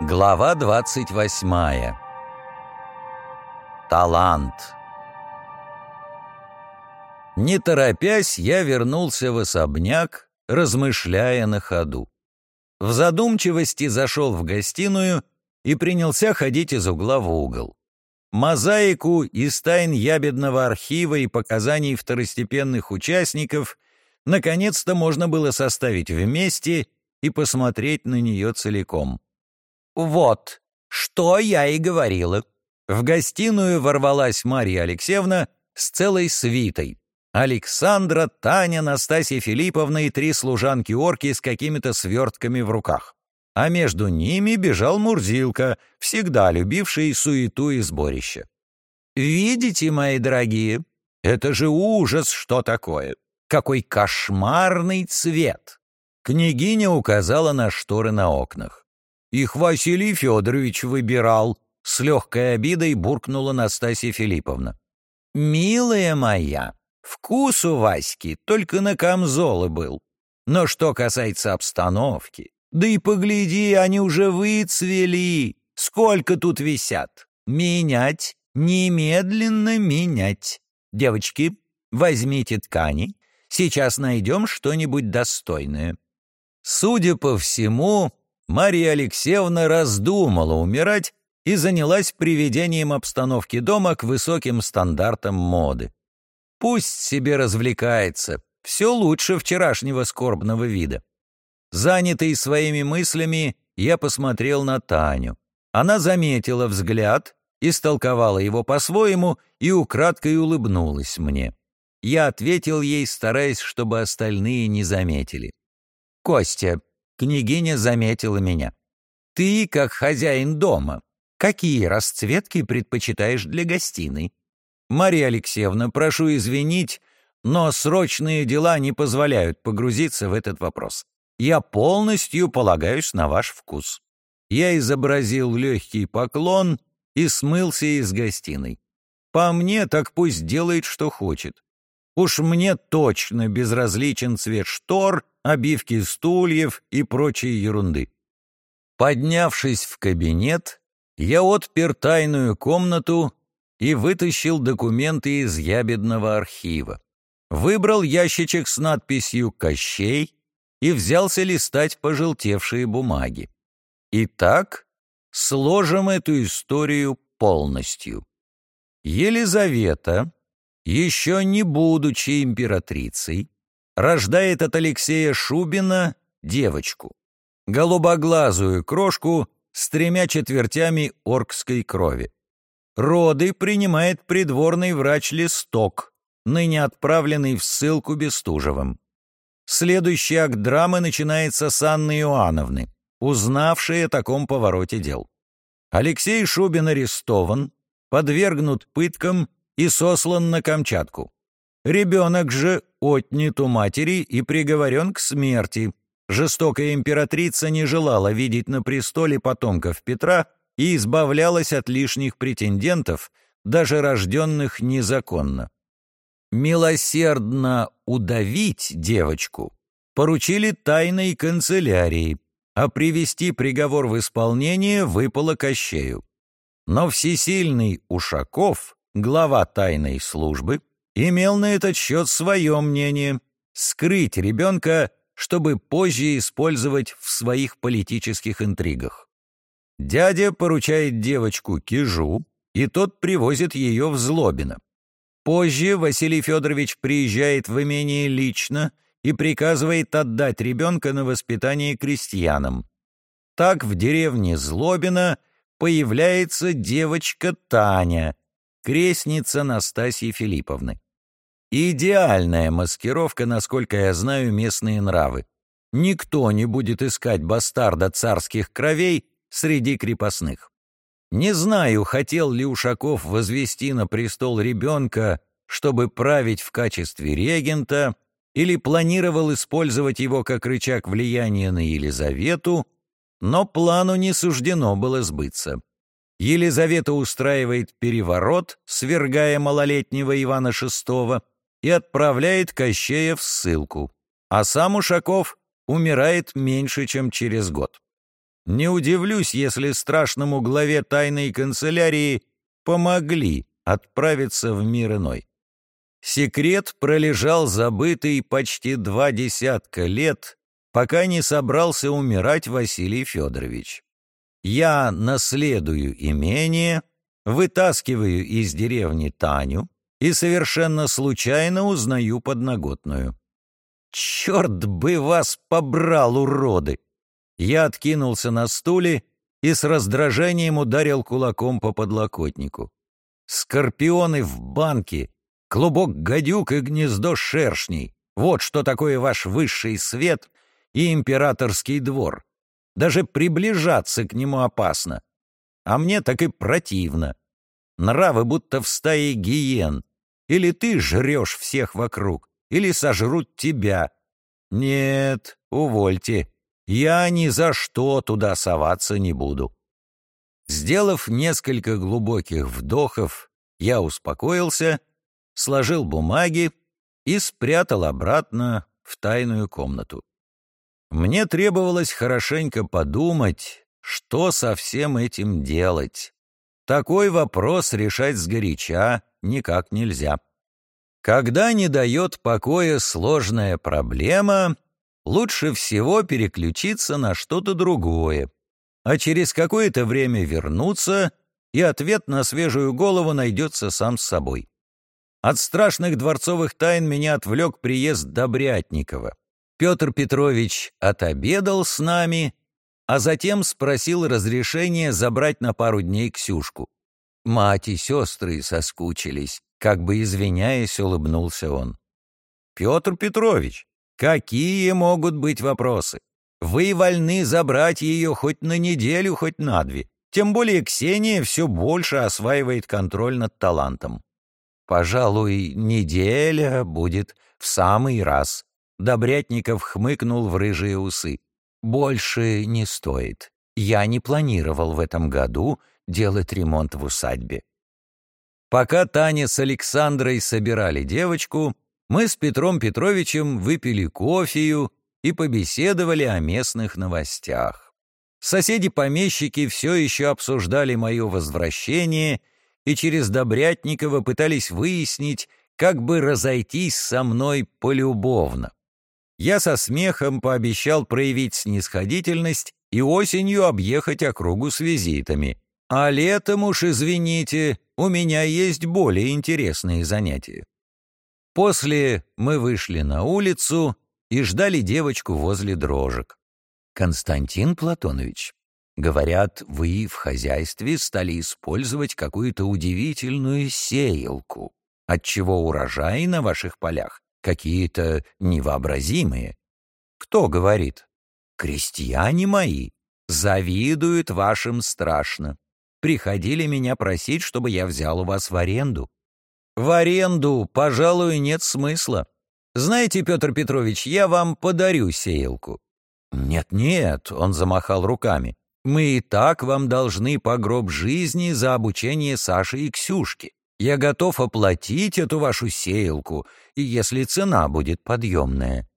Глава 28. Талант. Не торопясь, я вернулся в особняк, размышляя на ходу. В задумчивости зашел в гостиную и принялся ходить из угла в угол. Мозаику из тайн ябедного архива и показаний второстепенных участников наконец-то можно было составить вместе и посмотреть на нее целиком. «Вот, что я и говорила». В гостиную ворвалась Марья Алексеевна с целой свитой. Александра, Таня, Настасья Филипповна и три служанки-орки с какими-то свертками в руках. А между ними бежал Мурзилка, всегда любивший суету и сборище. «Видите, мои дорогие, это же ужас, что такое! Какой кошмарный цвет!» Княгиня указала на шторы на окнах. Их Василий Федорович выбирал. С легкой обидой буркнула Настасья Филипповна. «Милая моя, вкус у Васьки только на камзолы был. Но что касается обстановки, да и погляди, они уже выцвели. Сколько тут висят? Менять, немедленно менять. Девочки, возьмите ткани, сейчас найдем что-нибудь достойное». Судя по всему, Мария Алексеевна раздумала умирать и занялась приведением обстановки дома к высоким стандартам моды. Пусть себе развлекается, все лучше вчерашнего скорбного вида. Занятый своими мыслями, я посмотрел на Таню. Она заметила взгляд, истолковала его по-своему и украдкой улыбнулась мне. Я ответил ей, стараясь, чтобы остальные не заметили. «Костя, Княгиня заметила меня. «Ты, как хозяин дома, какие расцветки предпочитаешь для гостиной?» «Мария Алексеевна, прошу извинить, но срочные дела не позволяют погрузиться в этот вопрос. Я полностью полагаюсь на ваш вкус». Я изобразил легкий поклон и смылся из гостиной. По мне, так пусть делает, что хочет. Уж мне точно безразличен цвет штор обивки стульев и прочей ерунды. Поднявшись в кабинет, я отпер тайную комнату и вытащил документы из ябедного архива. Выбрал ящичек с надписью «Кощей» и взялся листать пожелтевшие бумаги. Итак, сложим эту историю полностью. Елизавета, еще не будучи императрицей, рождает от Алексея Шубина девочку, голубоглазую крошку с тремя четвертями оркской крови. Роды принимает придворный врач Листок, ныне отправленный в ссылку Бестужевым. Следующий акт драмы начинается с Анны Иоанновны, узнавшей о таком повороте дел. Алексей Шубин арестован, подвергнут пыткам и сослан на Камчатку. Ребенок же отнят у матери и приговорен к смерти. Жестокая императрица не желала видеть на престоле потомков Петра и избавлялась от лишних претендентов, даже рожденных незаконно. Милосердно удавить девочку поручили тайной канцелярии, а привести приговор в исполнение выпало Кощею. Но всесильный Ушаков, глава тайной службы, имел на этот счет свое мнение — скрыть ребенка, чтобы позже использовать в своих политических интригах. Дядя поручает девочку Кижу, и тот привозит ее в Злобино. Позже Василий Федорович приезжает в имение лично и приказывает отдать ребенка на воспитание крестьянам. Так в деревне Злобино появляется девочка Таня, крестница Настасьи Филипповны. Идеальная маскировка, насколько я знаю местные нравы. Никто не будет искать бастарда царских кровей среди крепостных. Не знаю, хотел ли Ушаков возвести на престол ребенка, чтобы править в качестве регента, или планировал использовать его как рычаг влияния на Елизавету, но плану не суждено было сбыться. Елизавета устраивает переворот, свергая малолетнего Ивана VI, и отправляет Кощея в ссылку, а сам Ушаков умирает меньше, чем через год. Не удивлюсь, если страшному главе тайной канцелярии помогли отправиться в мир иной. Секрет пролежал забытый почти два десятка лет, пока не собрался умирать Василий Федорович. Я наследую имение, вытаскиваю из деревни Таню и совершенно случайно узнаю подноготную. «Черт бы вас побрал, уроды!» Я откинулся на стуле и с раздражением ударил кулаком по подлокотнику. «Скорпионы в банке, клубок гадюк и гнездо шершней. Вот что такое ваш высший свет и императорский двор. Даже приближаться к нему опасно. А мне так и противно. Нравы будто в стае гиен. Или ты жрешь всех вокруг, или сожрут тебя. Нет, увольте. Я ни за что туда соваться не буду. Сделав несколько глубоких вдохов, я успокоился, сложил бумаги и спрятал обратно в тайную комнату. Мне требовалось хорошенько подумать, что со всем этим делать. Такой вопрос решать сгоряча никак нельзя. Когда не дает покоя сложная проблема, лучше всего переключиться на что-то другое, а через какое-то время вернуться, и ответ на свежую голову найдется сам с собой. От страшных дворцовых тайн меня отвлек приезд Добрятникова. Петр Петрович отобедал с нами, а затем спросил разрешения забрать на пару дней Ксюшку. Мать и сестры соскучились, как бы извиняясь, улыбнулся он. «Петр Петрович, какие могут быть вопросы? Вы вольны забрать ее хоть на неделю, хоть на две. Тем более Ксения все больше осваивает контроль над талантом. Пожалуй, неделя будет в самый раз. Добрятников хмыкнул в рыжие усы. «Больше не стоит. Я не планировал в этом году делать ремонт в усадьбе». Пока Таня с Александрой собирали девочку, мы с Петром Петровичем выпили кофею и побеседовали о местных новостях. Соседи-помещики все еще обсуждали мое возвращение и через Добрятникова пытались выяснить, как бы разойтись со мной полюбовно я со смехом пообещал проявить снисходительность и осенью объехать округу с визитами. А летом уж, извините, у меня есть более интересные занятия. После мы вышли на улицу и ждали девочку возле дрожек. «Константин Платонович, говорят, вы в хозяйстве стали использовать какую-то удивительную сеялку, отчего урожай на ваших полях какие-то невообразимые. Кто говорит? Крестьяне мои завидуют вашим страшно. Приходили меня просить, чтобы я взял у вас в аренду. В аренду, пожалуй, нет смысла. Знаете, Петр Петрович, я вам подарю сеялку. Нет-нет, он замахал руками. Мы и так вам должны по гроб жизни за обучение Саши и Ксюшки. Я готов оплатить эту вашу сеялку, и если цена будет подъемная.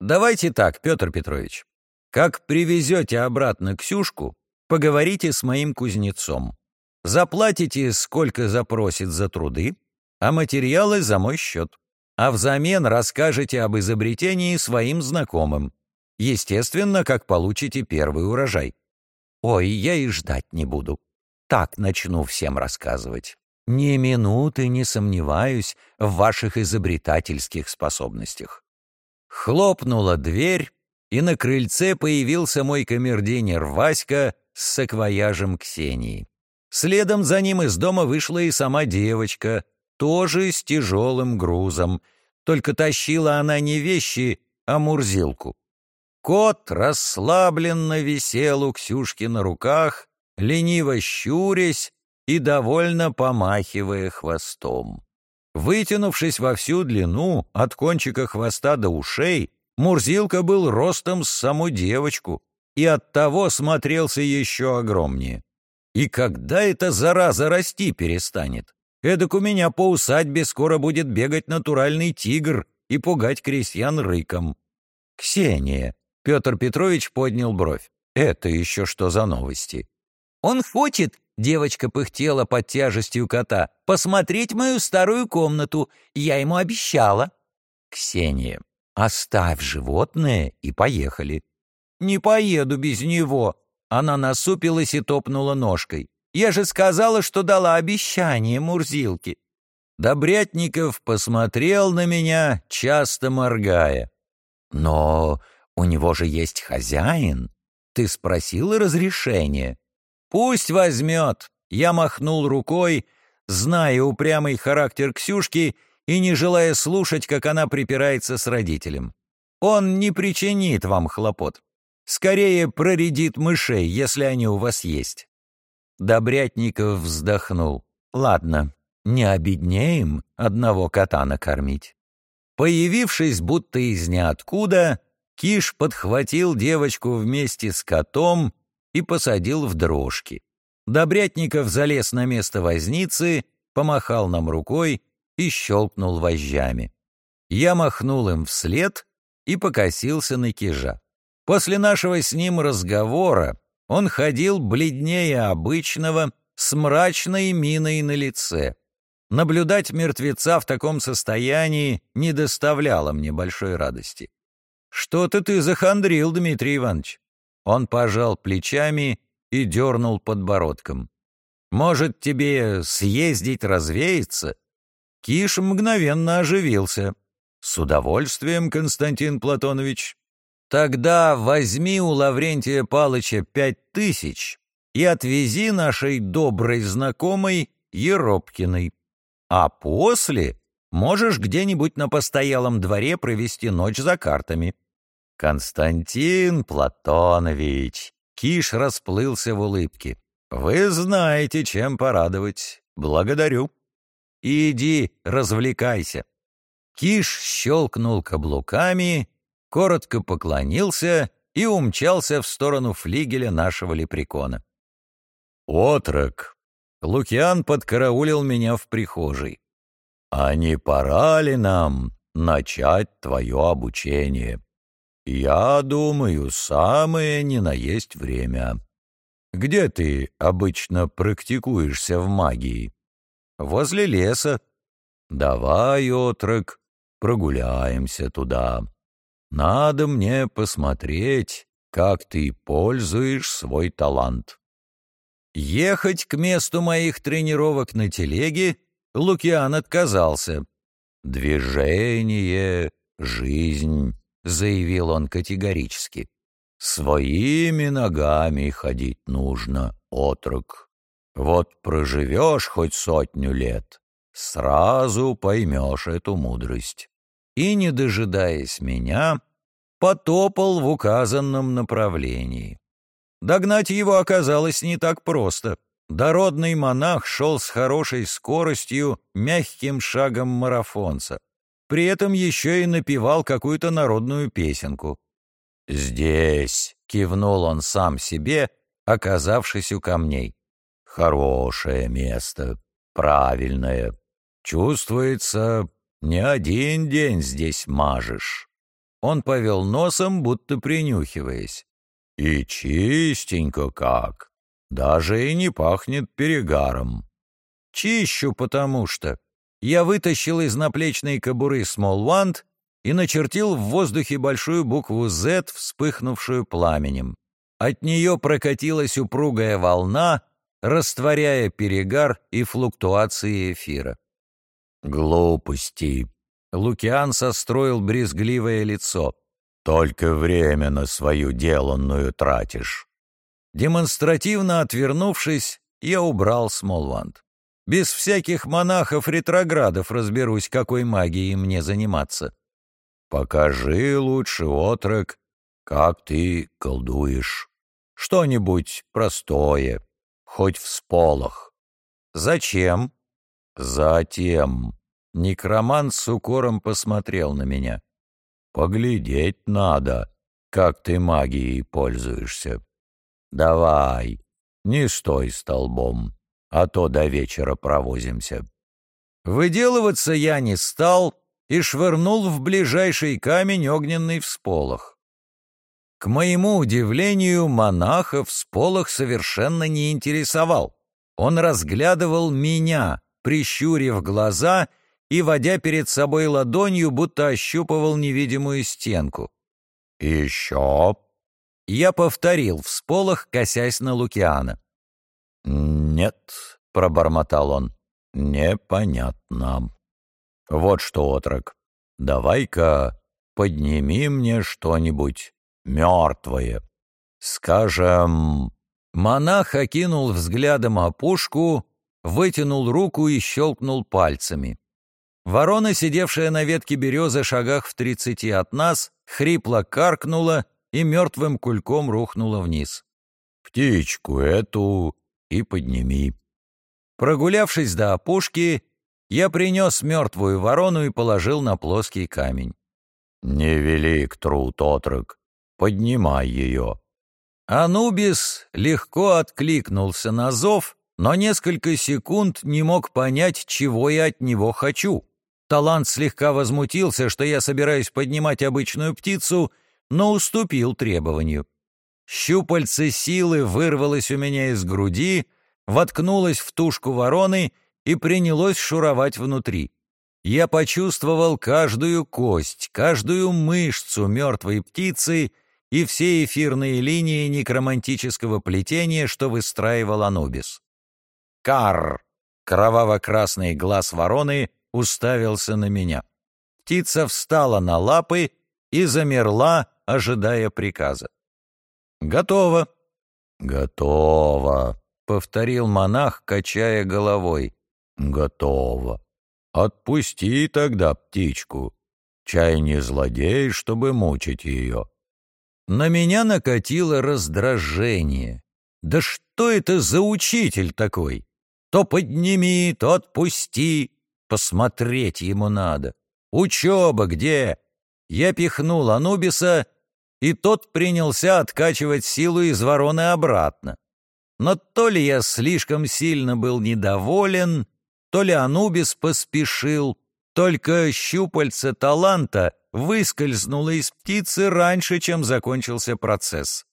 Давайте так, Петр Петрович. Как привезете обратно Ксюшку, поговорите с моим кузнецом. Заплатите, сколько запросит за труды, а материалы за мой счет. А взамен расскажете об изобретении своим знакомым. Естественно, как получите первый урожай. Ой, я и ждать не буду. Так начну всем рассказывать. Ни минуты не сомневаюсь в ваших изобретательских способностях. Хлопнула дверь, и на крыльце появился мой камердинер Васька с саквояжем Ксении. Следом за ним из дома вышла и сама девочка, тоже с тяжелым грузом, только тащила она не вещи, а мурзилку. Кот расслабленно висел у Ксюшки на руках, лениво щурясь, и довольно помахивая хвостом. Вытянувшись во всю длину, от кончика хвоста до ушей, Мурзилка был ростом с саму девочку и оттого смотрелся еще огромнее. И когда эта зараза расти перестанет? Эдак у меня по усадьбе скоро будет бегать натуральный тигр и пугать крестьян рыком. «Ксения!» — Петр Петрович поднял бровь. Это еще что за новости? Он хочет, девочка пыхтела под тяжестью кота, посмотреть мою старую комнату. Я ему обещала. Ксения, оставь животное и поехали. Не поеду без него. Она насупилась и топнула ножкой. Я же сказала, что дала обещание Мурзилке. Добрятников посмотрел на меня, часто моргая. «Но у него же есть хозяин. Ты спросила разрешение?» «Пусть возьмет!» Я махнул рукой, зная упрямый характер Ксюшки и не желая слушать, как она припирается с родителем. «Он не причинит вам хлопот. Скорее проредит мышей, если они у вас есть». Добрятников вздохнул. «Ладно, не обеднеем одного кота накормить. Появившись будто из ниоткуда, Киш подхватил девочку вместе с котом и посадил в дрожки. Добрятников залез на место возницы, помахал нам рукой и щелкнул вожжами. Я махнул им вслед и покосился на Кижа. После нашего с ним разговора он ходил бледнее обычного, с мрачной миной на лице. Наблюдать мертвеца в таком состоянии не доставляло мне большой радости. «Что-то ты захандрил, Дмитрий Иванович». Он пожал плечами и дернул подбородком. «Может, тебе съездить развеяться?» Киш мгновенно оживился. «С удовольствием, Константин Платонович. Тогда возьми у Лаврентия Палыча пять тысяч и отвези нашей доброй знакомой Еропкиной. А после можешь где-нибудь на постоялом дворе провести ночь за картами. Константин Платонович, Киш расплылся в улыбке. Вы знаете, чем порадовать. Благодарю. Иди, развлекайся. Киш щелкнул каблуками, коротко поклонился и умчался в сторону флигеля нашего лепрекона. «Отрок!» Лукиан подкараулил меня в прихожей. «А не пора ли нам начать твое обучение? Я думаю, самое не наесть время. Где ты обычно практикуешься в магии?» «Возле леса». «Давай, отрок, прогуляемся туда. Надо мне посмотреть, как ты пользуешь свой талант». Ехать к месту моих тренировок на телеге Лукиан отказался. «Движение — жизнь», — заявил он категорически. «Своими ногами ходить нужно, отрок. Вот проживешь хоть сотню лет, сразу поймешь эту мудрость». И, не дожидаясь меня, потопал в указанном направлении. Догнать его оказалось не так просто. Дородный монах шел с хорошей скоростью, мягким шагом марафонца. При этом еще и напевал какую-то народную песенку. «Здесь», — кивнул он сам себе, оказавшись у камней. «Хорошее место, правильное. Чувствуется, не один день здесь мажешь». Он повел носом, будто принюхиваясь. И чистенько как, даже и не пахнет перегаром. Чищу, потому что я вытащил из наплечной кобуры смолвант и начертил в воздухе большую букву «З», вспыхнувшую пламенем. От нее прокатилась упругая волна, растворяя перегар и флуктуации эфира. «Глупости!» Лукиан состроил брезгливое лицо. Только время на свою деланную тратишь. Демонстративно отвернувшись, я убрал Смолванд. Без всяких монахов-ретроградов разберусь, какой магией мне заниматься. Покажи лучше, отрок, как ты колдуешь. Что-нибудь простое, хоть в сполох. Зачем? Затем. Некромант с укором посмотрел на меня. Поглядеть надо, как ты магией пользуешься. Давай, не стой столбом, а то до вечера провозимся. Выделываться я не стал и швырнул в ближайший камень огненный всполох. К моему удивлению, монахов сполох совершенно не интересовал. Он разглядывал меня, прищурив глаза и водя перед собой ладонью, будто ощупывал невидимую стенку. «Еще?» Я повторил всполох, косясь на Лукиана. «Нет», — пробормотал он, — «непонятно. Вот что, отрок, давай-ка подними мне что-нибудь мертвое. Скажем...» Монах окинул взглядом опушку, вытянул руку и щелкнул пальцами. Ворона, сидевшая на ветке березы шагах в тридцати от нас, хрипло каркнула и мертвым кульком рухнула вниз. «Птичку эту и подними». Прогулявшись до опушки, я принес мертвую ворону и положил на плоский камень. «Невелик труд, отрок, поднимай ее». Анубис легко откликнулся на зов, но несколько секунд не мог понять, чего я от него хочу. Талант слегка возмутился, что я собираюсь поднимать обычную птицу, но уступил требованию. Щупальце силы вырвалось у меня из груди, воткнулось в тушку вороны и принялось шуровать внутри. Я почувствовал каждую кость, каждую мышцу мертвой птицы и все эфирные линии некромантического плетения, что выстраивал Анубис. Кар! Кроваво-красный глаз вороны уставился на меня. Птица встала на лапы и замерла, ожидая приказа. «Готово!» «Готово!» — повторил монах, качая головой. «Готово! Отпусти тогда птичку. Чай не злодей, чтобы мучить ее». На меня накатило раздражение. «Да что это за учитель такой? То подними, то отпусти, Посмотреть ему надо. Учеба где? Я пихнул Анубиса, и тот принялся откачивать силу из вороны обратно. Но то ли я слишком сильно был недоволен, то ли Анубис поспешил, только щупальце таланта выскользнуло из птицы раньше, чем закончился процесс.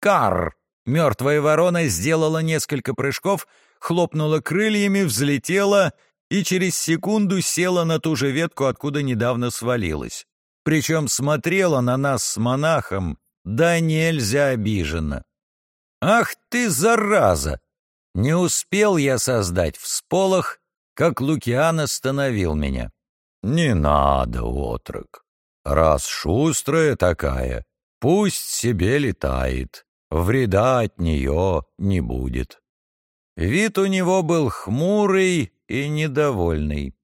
Кар! Мертвая ворона сделала несколько прыжков, хлопнула крыльями, взлетела и через секунду села на ту же ветку, откуда недавно свалилась. Причем смотрела на нас с монахом, да нельзя обиженно. «Ах ты, зараза!» Не успел я создать всполох, как Лукиан остановил меня. «Не надо, отрок. Раз шустрая такая, пусть себе летает. Вреда от нее не будет». Вид у него был хмурый и недовольный.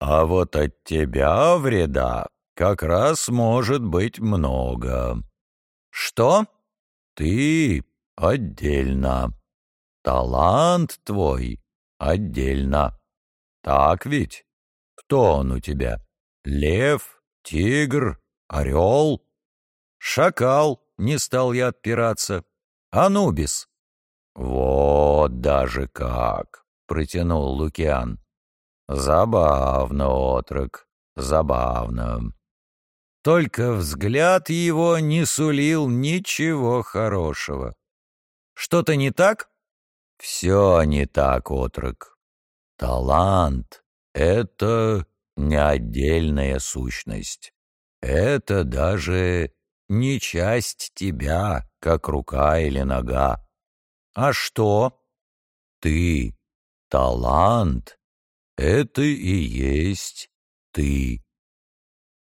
А вот от тебя вреда как раз может быть много. Что? Ты отдельно. Талант твой отдельно. Так ведь? Кто он у тебя? Лев, тигр, орел? Шакал, не стал я отпираться. Анубис. Вот даже как. — протянул Лукиан. «Забавно, отрок, забавно». Только взгляд его не сулил ничего хорошего. «Что-то не так?» «Все не так, отрок. Талант — это не отдельная сущность. Это даже не часть тебя, как рука или нога. А что? Ты Талант — это и есть ты.